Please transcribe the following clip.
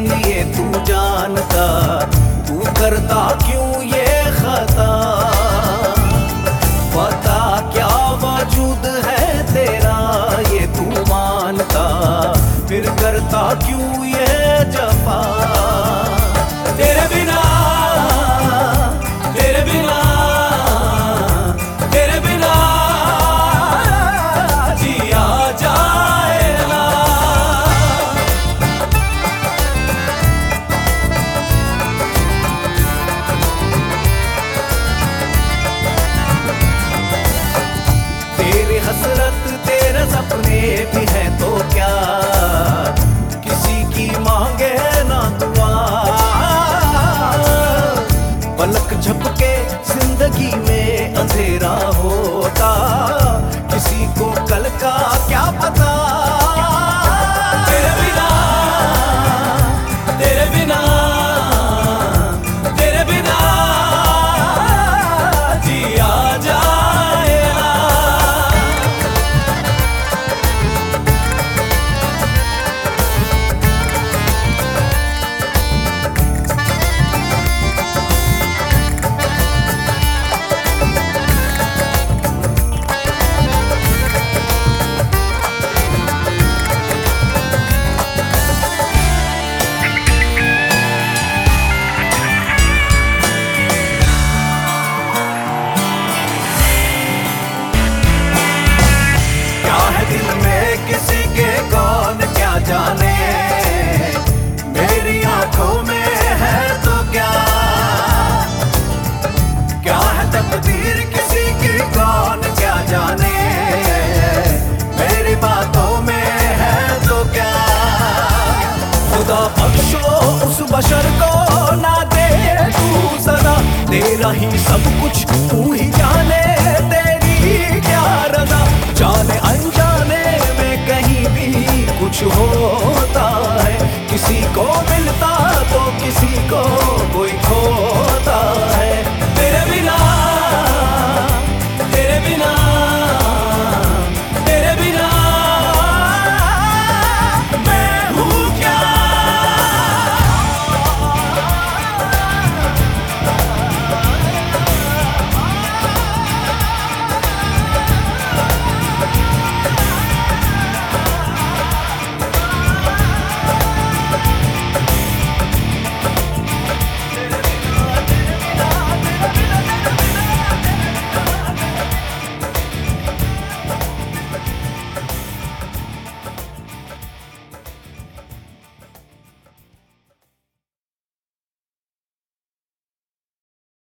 लिए तू जानता तू करता क्यों ये खता? बशर को ना दे तू सदा। तेरा ही सब कुछ, तू ही जाने, तेरी क्या रजा। जाने अनजाने में कहीं भी कुछ होता है। किसी को मिलता तो किसी को कोई खो